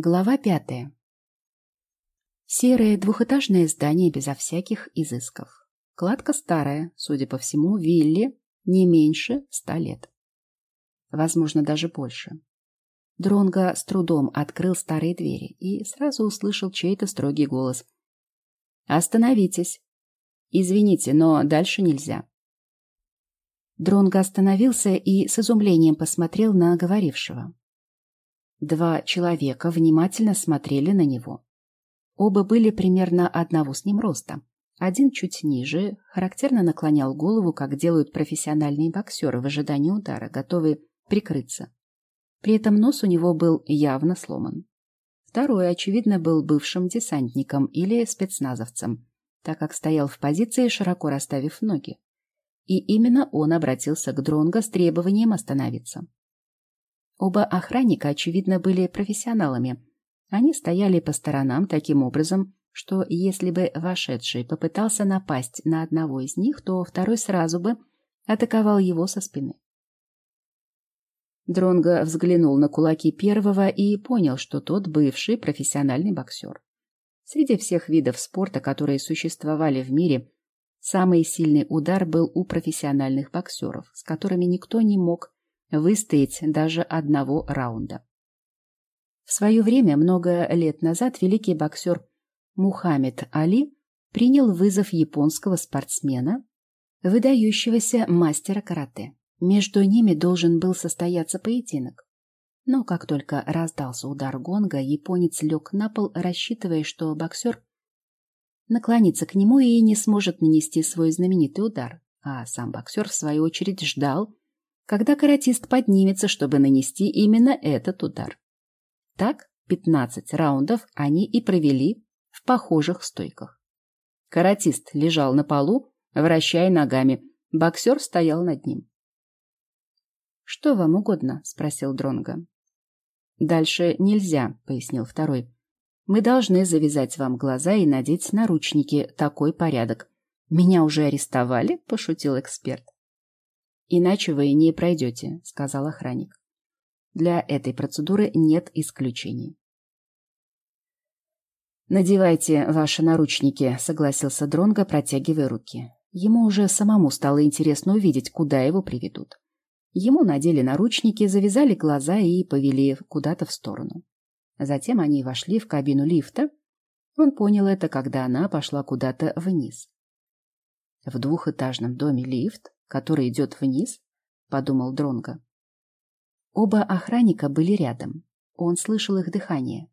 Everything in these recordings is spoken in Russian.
Глава пятая. Серое двухэтажное здание безо всяких изысков. Кладка старая, судя по всему, вилле не меньше ста лет. Возможно, даже больше. Дронго с трудом открыл старые двери и сразу услышал чей-то строгий голос. «Остановитесь! Извините, но дальше нельзя». Дронго остановился и с изумлением посмотрел на говорившего. Два человека внимательно смотрели на него. Оба были примерно одного с ним роста. Один чуть ниже, характерно наклонял голову, как делают профессиональные боксеры в ожидании удара, готовые прикрыться. При этом нос у него был явно сломан. Второй, очевидно, был бывшим десантником или спецназовцем, так как стоял в позиции, широко расставив ноги. И именно он обратился к Дронго с требованием остановиться. Оба охранника, очевидно, были профессионалами. Они стояли по сторонам таким образом, что если бы вошедший попытался напасть на одного из них, то второй сразу бы атаковал его со спины. Дронго взглянул на кулаки первого и понял, что тот бывший профессиональный боксер. Среди всех видов спорта, которые существовали в мире, самый сильный удар был у профессиональных боксеров, с которыми никто не мог выстоять даже одного раунда. В свое время, много лет назад, великий боксер Мухаммед Али принял вызов японского спортсмена, выдающегося мастера карате. Между ними должен был состояться поединок. Но как только раздался удар гонга, японец лег на пол, рассчитывая, что боксер наклонится к нему и не сможет нанести свой знаменитый удар. А сам боксер, в свою очередь, ждал, когда каратист поднимется, чтобы нанести именно этот удар. Так 15 раундов они и провели в похожих стойках. Каратист лежал на полу, вращая ногами, боксер стоял над ним. «Что вам угодно?» — спросил Дронга. «Дальше нельзя», — пояснил второй. «Мы должны завязать вам глаза и надеть наручники. Такой порядок». «Меня уже арестовали?» — пошутил эксперт. «Иначе вы не пройдете», — сказал охранник. «Для этой процедуры нет исключений». «Надевайте ваши наручники», — согласился Дронго, протягивая руки. Ему уже самому стало интересно увидеть, куда его приведут. Ему надели наручники, завязали глаза и повели куда-то в сторону. Затем они вошли в кабину лифта. Он понял это, когда она пошла куда-то вниз. В двухэтажном доме лифт который идет вниз, подумал Дронго. Оба охранника были рядом. Он слышал их дыхание.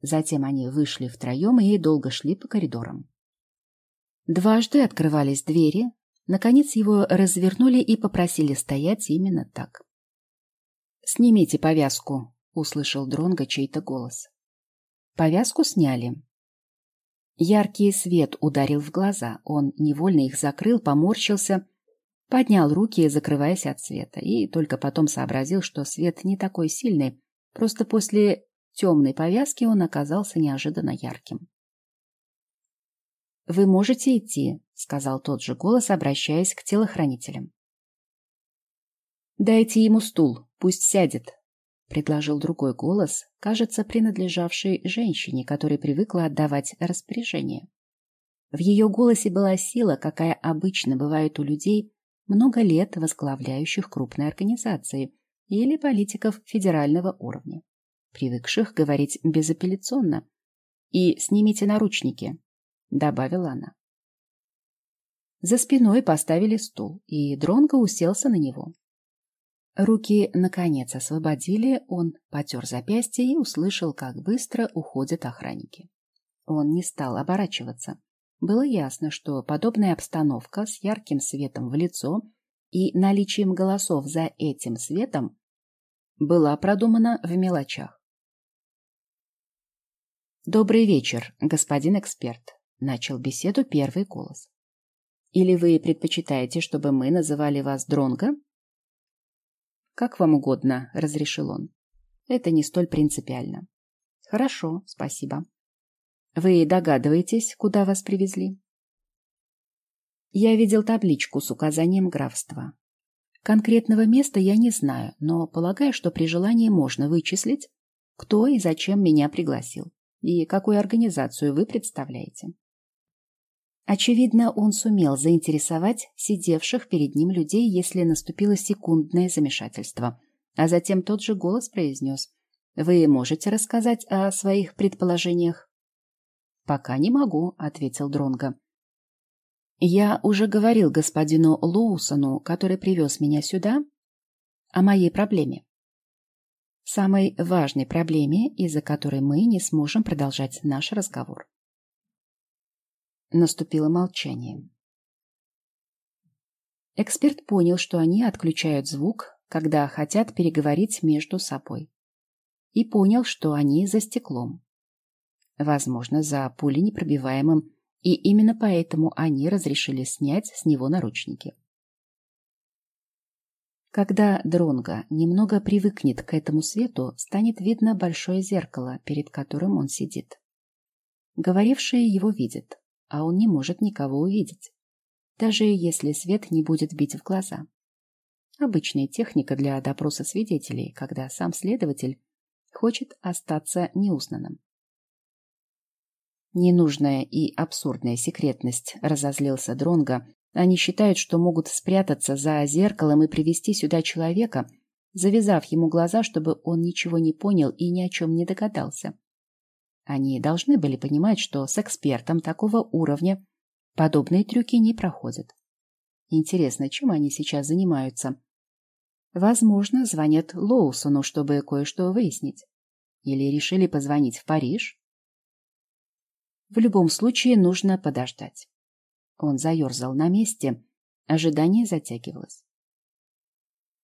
Затем они вышли втроем и долго шли по коридорам. Дважды открывались двери. Наконец его развернули и попросили стоять именно так. «Снимите повязку», — услышал Дронго чей-то голос. Повязку сняли. Яркий свет ударил в глаза. Он невольно их закрыл, поморщился Поднял руки, закрываясь от света, и только потом сообразил, что свет не такой сильный, просто после темной повязки он оказался неожиданно ярким. «Вы можете идти», — сказал тот же голос, обращаясь к телохранителям. «Дайте ему стул, пусть сядет», — предложил другой голос, кажется, принадлежавший женщине, которая привыкла отдавать распоряжение. В ее голосе была сила, какая обычно бывает у людей, много лет возглавляющих крупные организации или политиков федерального уровня, привыкших говорить безапелляционно. «И снимите наручники», — добавила она. За спиной поставили стул, и Дронго уселся на него. Руки, наконец, освободили, он потер запястье и услышал, как быстро уходят охранники. Он не стал оборачиваться. Было ясно, что подобная обстановка с ярким светом в лицо и наличием голосов за этим светом была продумана в мелочах. «Добрый вечер, господин эксперт», — начал беседу первый голос. «Или вы предпочитаете, чтобы мы называли вас Дронго?» «Как вам угодно», — разрешил он. «Это не столь принципиально». «Хорошо, спасибо». Вы догадываетесь, куда вас привезли? Я видел табличку с указанием графства. Конкретного места я не знаю, но полагаю, что при желании можно вычислить, кто и зачем меня пригласил, и какую организацию вы представляете. Очевидно, он сумел заинтересовать сидевших перед ним людей, если наступило секундное замешательство. А затем тот же голос произнес. «Вы можете рассказать о своих предположениях?» «Пока не могу», — ответил Дронго. «Я уже говорил господину Лоусону, который привез меня сюда, о моей проблеме. Самой важной проблеме, из-за которой мы не сможем продолжать наш разговор. Наступило молчание. Эксперт понял, что они отключают звук, когда хотят переговорить между собой. И понял, что они за стеклом. Возможно, за пуленепробиваемым, и именно поэтому они разрешили снять с него наручники. Когда Дронго немного привыкнет к этому свету, станет видно большое зеркало, перед которым он сидит. Говорившие его видят а он не может никого увидеть, даже если свет не будет бить в глаза. Обычная техника для допроса свидетелей, когда сам следователь хочет остаться неузнанным. Ненужная и абсурдная секретность, разозлился Дронга. Они считают, что могут спрятаться за зеркалом и привести сюда человека, завязав ему глаза, чтобы он ничего не понял и ни о чем не догадался. Они должны были понимать, что с экспертом такого уровня подобные трюки не проходят. Интересно, чем они сейчас занимаются? Возможно, звонят Лоусону, чтобы кое-что выяснить. Или решили позвонить в Париж? В любом случае нужно подождать. Он заерзал на месте. Ожидание затягивалось.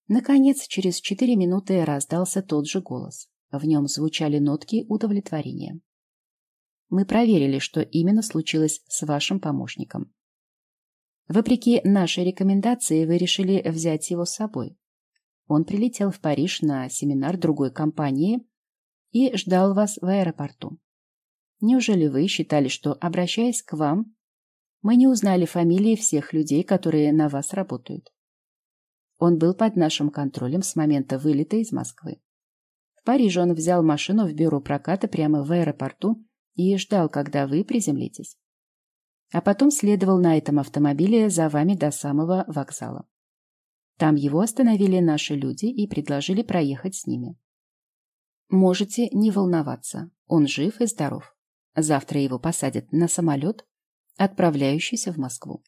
Наконец, через четыре минуты раздался тот же голос. В нем звучали нотки удовлетворения. Мы проверили, что именно случилось с вашим помощником. Вопреки нашей рекомендации, вы решили взять его с собой. Он прилетел в Париж на семинар другой компании и ждал вас в аэропорту. Неужели вы считали, что, обращаясь к вам, мы не узнали фамилии всех людей, которые на вас работают? Он был под нашим контролем с момента вылета из Москвы. В Париже он взял машину в бюро проката прямо в аэропорту и ждал, когда вы приземлитесь. А потом следовал на этом автомобиле за вами до самого вокзала. Там его остановили наши люди и предложили проехать с ними. Можете не волноваться, он жив и здоров. Завтра его посадят на самолет, отправляющийся в Москву.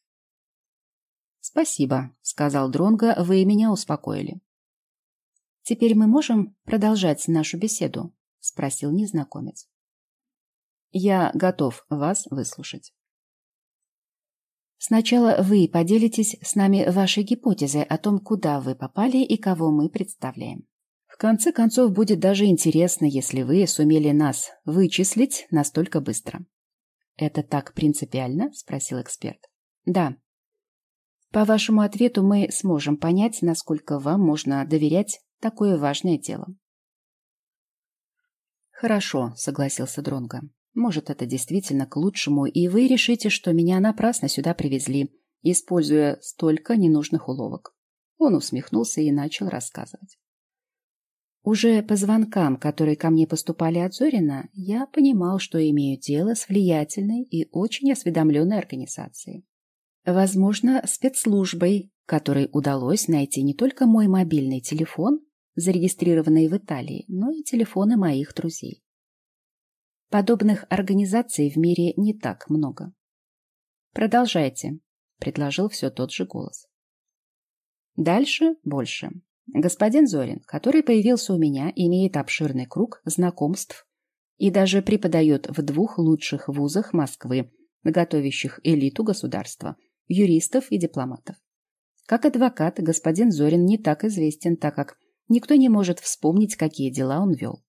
«Спасибо», — сказал Дронго, — «вы меня успокоили». «Теперь мы можем продолжать нашу беседу?» — спросил незнакомец. Я готов вас выслушать. Сначала вы поделитесь с нами вашей гипотезой о том, куда вы попали и кого мы представляем. Конце концов, будет даже интересно, если вы сумели нас вычислить настолько быстро. «Это так принципиально?» – спросил эксперт. «Да. По вашему ответу мы сможем понять, насколько вам можно доверять такое важное дело». «Хорошо», – согласился Дронго. Может, это действительно к лучшему, и вы решите, что меня напрасно сюда привезли, используя столько ненужных уловок. Он усмехнулся и начал рассказывать. Уже по звонкам, которые ко мне поступали от Зорина, я понимал, что имею дело с влиятельной и очень осведомленной организацией. Возможно, спецслужбой, которой удалось найти не только мой мобильный телефон, зарегистрированный в Италии, но и телефоны моих друзей. Подобных организаций в мире не так много. Продолжайте, предложил все тот же голос. Дальше больше. Господин Зорин, который появился у меня, имеет обширный круг знакомств и даже преподает в двух лучших вузах Москвы, готовящих элиту государства, юристов и дипломатов. Как адвокат, господин Зорин не так известен, так как никто не может вспомнить, какие дела он вел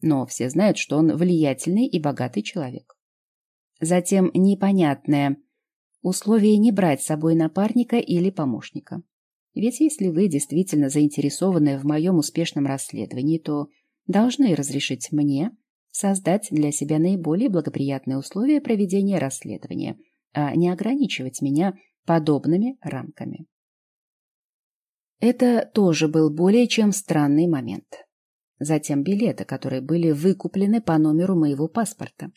но все знают, что он влиятельный и богатый человек. Затем непонятное условие не брать с собой напарника или помощника. Ведь если вы действительно заинтересованы в моем успешном расследовании, то должны разрешить мне создать для себя наиболее благоприятные условия проведения расследования, а не ограничивать меня подобными рамками. Это тоже был более чем странный момент. затем билеты, которые были выкуплены по номеру моего паспорта.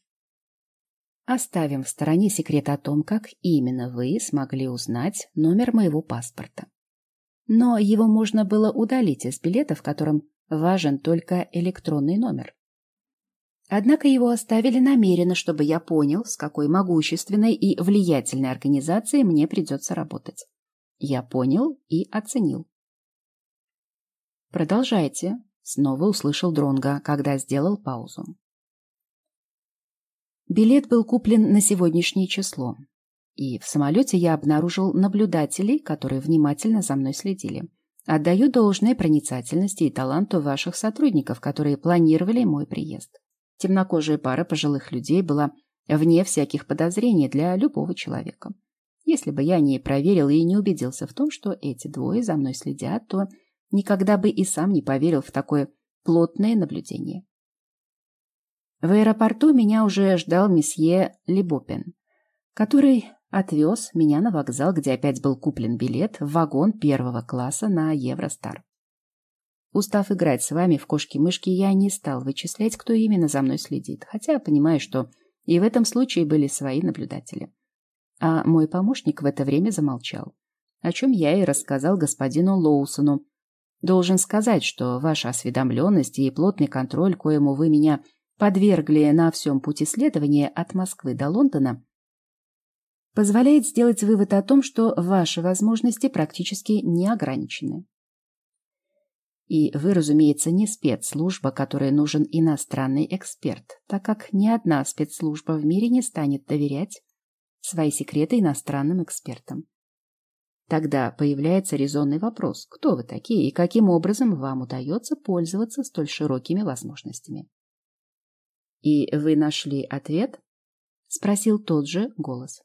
Оставим в стороне секрет о том, как именно вы смогли узнать номер моего паспорта. Но его можно было удалить из билета, в котором важен только электронный номер. Однако его оставили намеренно, чтобы я понял, с какой могущественной и влиятельной организацией мне придется работать. Я понял и оценил. Продолжайте, снова услышал Дронга, когда сделал паузу. Билет был куплен на сегодняшнее число. И в самолете я обнаружил наблюдателей, которые внимательно за мной следили. Отдаю должное проницательности и таланту ваших сотрудников, которые планировали мой приезд. Темнокожая пара пожилых людей была вне всяких подозрений для любого человека. Если бы я не проверил и не убедился в том, что эти двое за мной следят, то никогда бы и сам не поверил в такое плотное наблюдение. В аэропорту меня уже ждал месье Лебопин, который отвез меня на вокзал, где опять был куплен билет в вагон первого класса на Евростар. Устав играть с вами в кошки-мышки, я не стал вычислять, кто именно за мной следит, хотя понимаю, что и в этом случае были свои наблюдатели. А мой помощник в это время замолчал, о чем я и рассказал господину Лоусону. Должен сказать, что ваша осведомленность и плотный контроль, коему вы меня подвергли на всем пути следования от Москвы до Лондона, позволяет сделать вывод о том, что ваши возможности практически не ограничены. И вы, разумеется, не спецслужба, которой нужен иностранный эксперт, так как ни одна спецслужба в мире не станет доверять свои секреты иностранным экспертам. Тогда появляется резонный вопрос, кто вы такие и каким образом вам удается пользоваться столь широкими возможностями. «И вы нашли ответ?» — спросил тот же голос.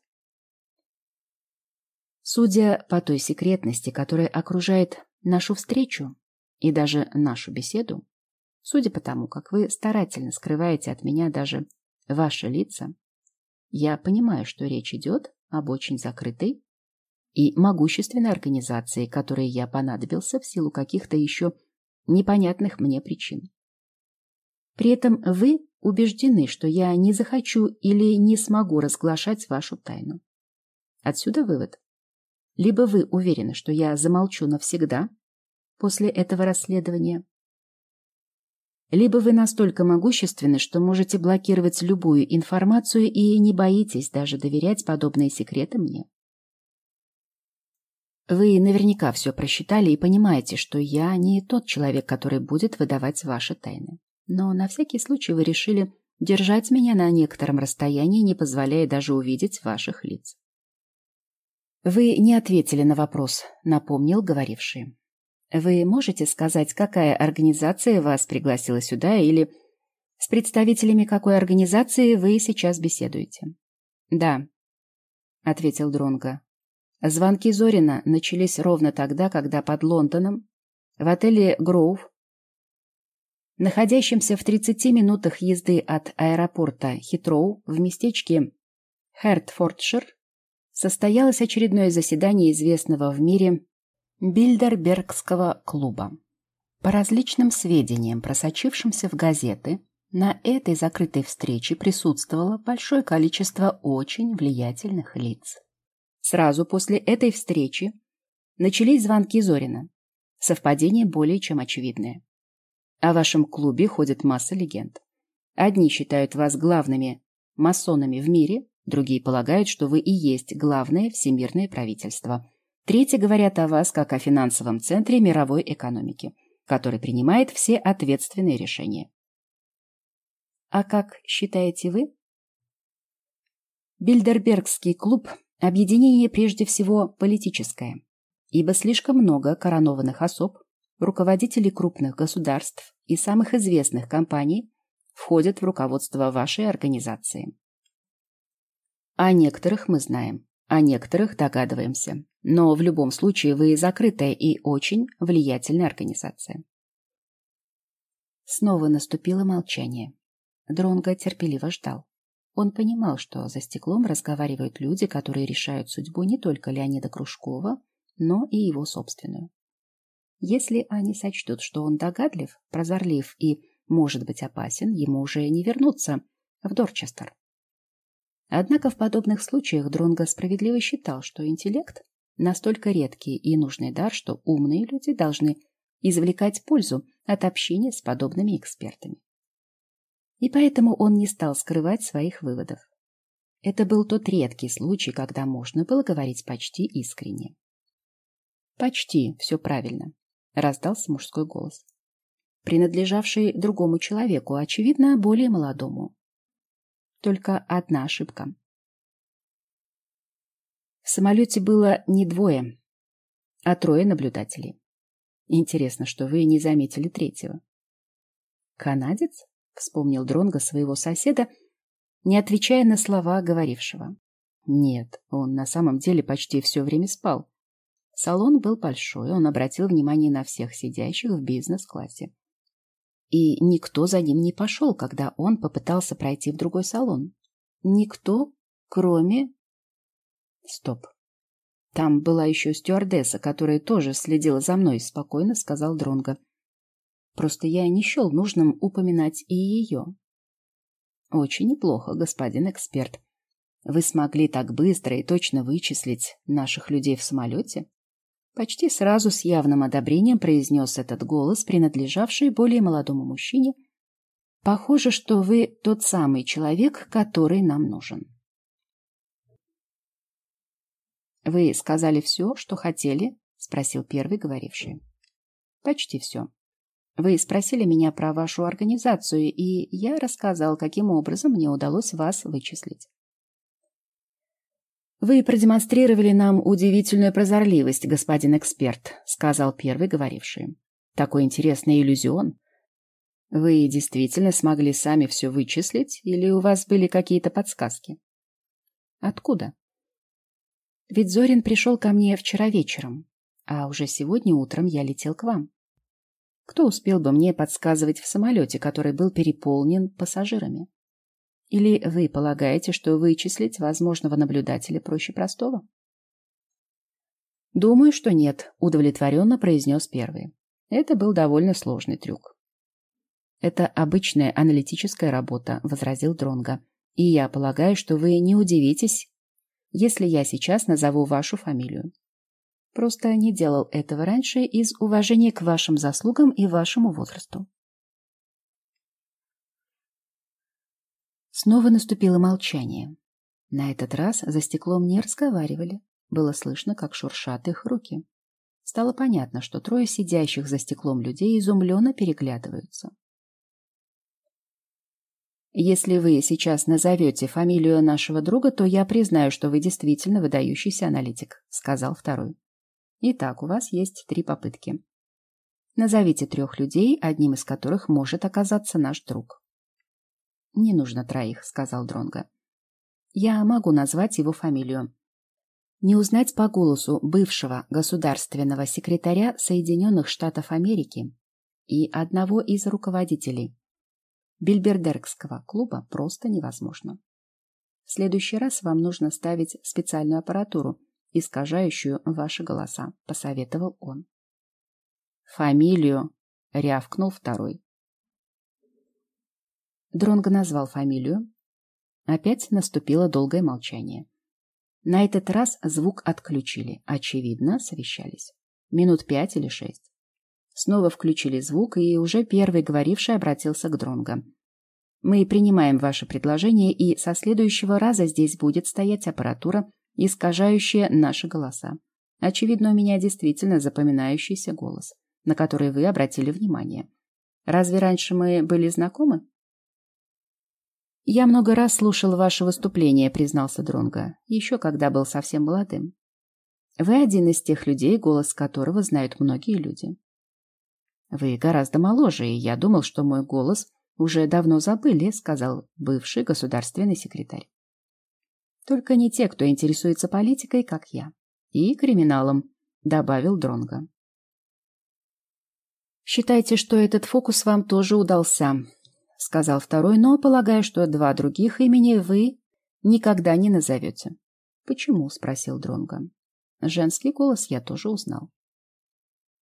Судя по той секретности, которая окружает нашу встречу, и даже нашу беседу, судя по тому, как вы старательно скрываете от меня даже ваши лица, я понимаю, что речь идет об очень закрытой и могущественной организации, которой я понадобился в силу каких-то еще непонятных мне причин. При этом вы убеждены, что я не захочу или не смогу разглашать вашу тайну. Отсюда вывод. Либо вы уверены, что я замолчу навсегда, после этого расследования. Либо вы настолько могущественны, что можете блокировать любую информацию и не боитесь даже доверять подобные секреты мне. Вы наверняка все просчитали и понимаете, что я не тот человек, который будет выдавать ваши тайны. Но на всякий случай вы решили держать меня на некотором расстоянии, не позволяя даже увидеть ваших лиц. Вы не ответили на вопрос, напомнил говоривший. Вы можете сказать, какая организация вас пригласила сюда или с представителями какой организации вы сейчас беседуете? Да, ответил Дронга. Звонки Зорина начались ровно тогда, когда под Лондоном в отеле Гроув, находящемся в 30 минутах езды от аэропорта Хитроу в местечке Хертфордшир, состоялось очередное заседание известного в мире Бильдербергского клуба. По различным сведениям, просочившимся в газеты, на этой закрытой встрече присутствовало большое количество очень влиятельных лиц. Сразу после этой встречи начались звонки Зорина. Совпадение более чем очевидное. О вашем клубе ходит масса легенд. Одни считают вас главными масонами в мире, другие полагают, что вы и есть главное всемирное правительство – Третьи говорят о вас как о финансовом центре мировой экономики, который принимает все ответственные решения. А как считаете вы? Бильдербергский клуб – объединение прежде всего политическое, ибо слишком много коронованных особ, руководителей крупных государств и самых известных компаний входят в руководство вашей организации. О некоторых мы знаем, о некоторых догадываемся, но в любом случае вы закрытая и очень влиятельная организация. Снова наступило молчание. Дронго терпеливо ждал. Он понимал, что за стеклом разговаривают люди, которые решают судьбу не только Леонида Кружкова, но и его собственную. Если они сочтут, что он догадлив, прозорлив и, может быть, опасен, ему уже не вернуться в Дорчестер. Однако в подобных случаях Дронго справедливо считал, что интеллект настолько редкий и нужный дар, что умные люди должны извлекать пользу от общения с подобными экспертами. И поэтому он не стал скрывать своих выводов. Это был тот редкий случай, когда можно было говорить почти искренне. «Почти все правильно», — раздался мужской голос, принадлежавший другому человеку, очевидно, более молодому. Только одна ошибка. В самолете было не двое, а трое наблюдателей. Интересно, что вы не заметили третьего. Канадец? Вспомнил Дронго своего соседа, не отвечая на слова говорившего. Нет, он на самом деле почти все время спал. Салон был большой, он обратил внимание на всех сидящих в бизнес-классе. И никто за ним не пошел, когда он попытался пройти в другой салон. Никто, кроме... Стоп. Там была еще стюардесса, которая тоже следила за мной, спокойно сказал Дронго. Просто я не счел нужным упоминать и ее. Очень неплохо, господин эксперт. Вы смогли так быстро и точно вычислить наших людей в самолете? Почти сразу с явным одобрением произнес этот голос, принадлежавший более молодому мужчине. Похоже, что вы тот самый человек, который нам нужен. Вы сказали все, что хотели? Спросил первый говоривший. Почти все. Вы спросили меня про вашу организацию, и я рассказал, каким образом мне удалось вас вычислить. «Вы продемонстрировали нам удивительную прозорливость, господин эксперт», — сказал первый говоривший. «Такой интересный иллюзион. Вы действительно смогли сами все вычислить, или у вас были какие-то подсказки?» «Откуда?» «Ведь Зорин пришел ко мне вчера вечером, а уже сегодня утром я летел к вам. Кто успел бы мне подсказывать в самолете, который был переполнен пассажирами? Или вы полагаете, что вычислить возможного наблюдателя проще простого? Думаю, что нет, удовлетворенно произнес первый. Это был довольно сложный трюк. Это обычная аналитическая работа, возразил Дронга. И я полагаю, что вы не удивитесь, если я сейчас назову вашу фамилию. Просто не делал этого раньше из уважения к вашим заслугам и вашему возрасту. Снова наступило молчание. На этот раз за стеклом не разговаривали. Было слышно, как шуршат их руки. Стало понятно, что трое сидящих за стеклом людей изумленно переглядываются. «Если вы сейчас назовете фамилию нашего друга, то я признаю, что вы действительно выдающийся аналитик», — сказал второй. Итак, у вас есть три попытки. Назовите трех людей, одним из которых может оказаться наш друг. Не нужно троих, сказал Дронга. Я могу назвать его фамилию. Не узнать по голосу бывшего государственного секретаря Соединенных Штатов Америки и одного из руководителей Бильбердергского клуба просто невозможно. В следующий раз вам нужно ставить специальную аппаратуру, искажающую ваши голоса, — посоветовал он. «Фамилию!» — рявкнул второй. Дронго назвал фамилию. Опять наступило долгое молчание. На этот раз звук отключили. Очевидно, совещались. Минут пять или шесть. Снова включили звук, и уже первый говоривший обратился к Дронго. «Мы принимаем ваше предложение, и со следующего раза здесь будет стоять аппаратура искажающие наши голоса. Очевидно, у меня действительно запоминающийся голос, на который вы обратили внимание. Разве раньше мы были знакомы? Я много раз слушал ваше выступление, признался Дронга, еще когда был совсем молодым. Вы один из тех людей, голос которого знают многие люди. Вы гораздо моложе, и я думал, что мой голос уже давно забыли, сказал бывший государственный секретарь. Только не те, кто интересуется политикой, как я. И криминалом, добавил Дронга. Считайте, что этот фокус вам тоже удался, сказал второй, но полагаю, что два других имени вы никогда не назовете. Почему? спросил Дронга. Женский голос я тоже узнал.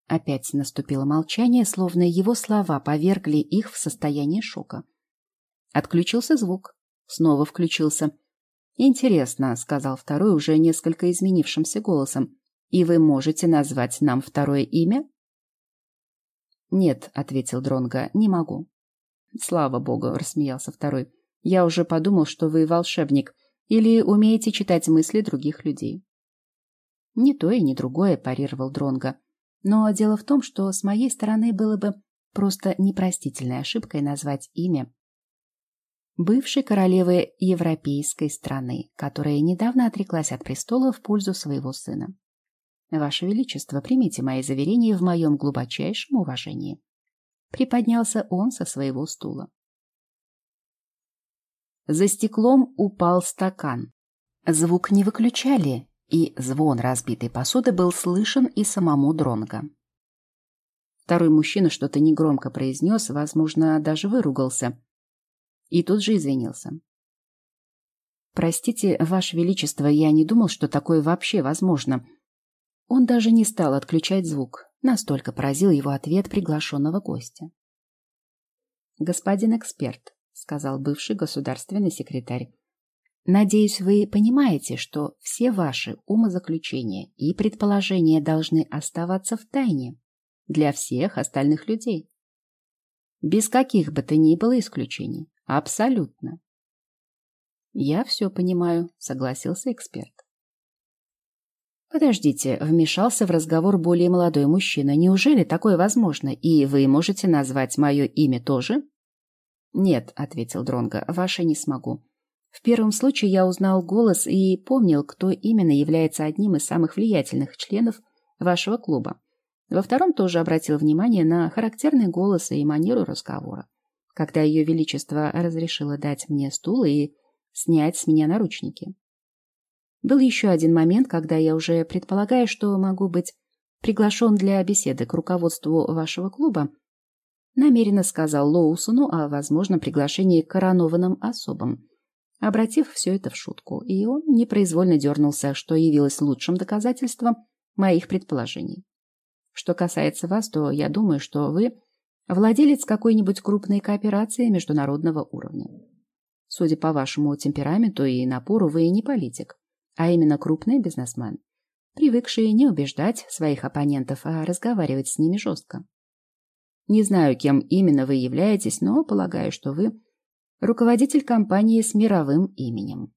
Опять наступило молчание, словно его слова повергли их в состояние шока. Отключился звук. Снова включился. «Интересно», — сказал второй уже несколько изменившимся голосом. «И вы можете назвать нам второе имя?» «Нет», — ответил Дронга, — «не могу». «Слава богу», — рассмеялся второй. «Я уже подумал, что вы волшебник или умеете читать мысли других людей». «Не то и не другое», — парировал Дронга. Но дело в том, что с моей стороны было бы просто непростительной ошибкой назвать имя бывшей королевы европейской страны, которая недавно отреклась от престола в пользу своего сына. Ваше Величество, примите мои заверения в моем глубочайшем уважении. Приподнялся он со своего стула. За стеклом упал стакан. Звук не выключали, и звон разбитой посуды был слышен и самому Дронго. Второй мужчина что-то негромко произнес, возможно, даже выругался. И тут же извинился. «Простите, Ваше Величество, я не думал, что такое вообще возможно». Он даже не стал отключать звук. Настолько поразил его ответ приглашенного гостя. «Господин эксперт», — сказал бывший государственный секретарь, Надеюсь, вы понимаете, что все ваши умозаключения и предположения должны оставаться в тайне для всех остальных людей. Без каких бы то ни было исключений. Абсолютно. Я все понимаю, согласился эксперт. Подождите, вмешался в разговор более молодой мужчина. Неужели такое возможно? И вы можете назвать мое имя тоже? Нет, ответил Дронго, ваше не смогу. В первом случае я узнал голос и помнил, кто именно является одним из самых влиятельных членов вашего клуба. Во втором тоже обратил внимание на характерный голос и манеру разговора, когда Ее Величество разрешило дать мне стул и снять с меня наручники. Был еще один момент, когда я уже предполагаю, что могу быть приглашен для беседы к руководству вашего клуба, намеренно сказал Лоусону о возможном приглашении коронованным особам – обратив все это в шутку, и он непроизвольно дернулся, что явилось лучшим доказательством моих предположений. Что касается вас, то я думаю, что вы владелец какой-нибудь крупной кооперации международного уровня. Судя по вашему темпераменту и напору, вы не политик, а именно крупный бизнесмен, привыкший не убеждать своих оппонентов, а разговаривать с ними жестко. Не знаю, кем именно вы являетесь, но полагаю, что вы руководитель компании с мировым именем.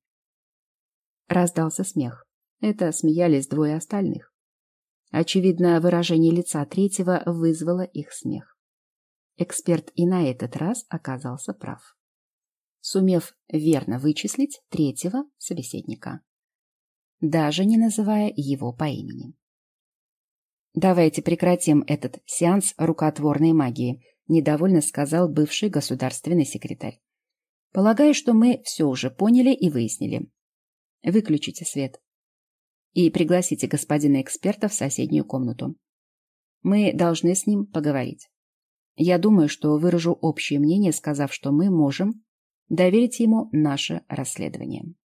Раздался смех. Это смеялись двое остальных. Очевидно, выражение лица третьего вызвало их смех. Эксперт и на этот раз оказался прав. Сумев верно вычислить третьего собеседника, даже не называя его по имени. «Давайте прекратим этот сеанс рукотворной магии», недовольно сказал бывший государственный секретарь. Полагаю, что мы все уже поняли и выяснили. Выключите свет. И пригласите господина эксперта в соседнюю комнату. Мы должны с ним поговорить. Я думаю, что выражу общее мнение, сказав, что мы можем доверить ему наше расследование.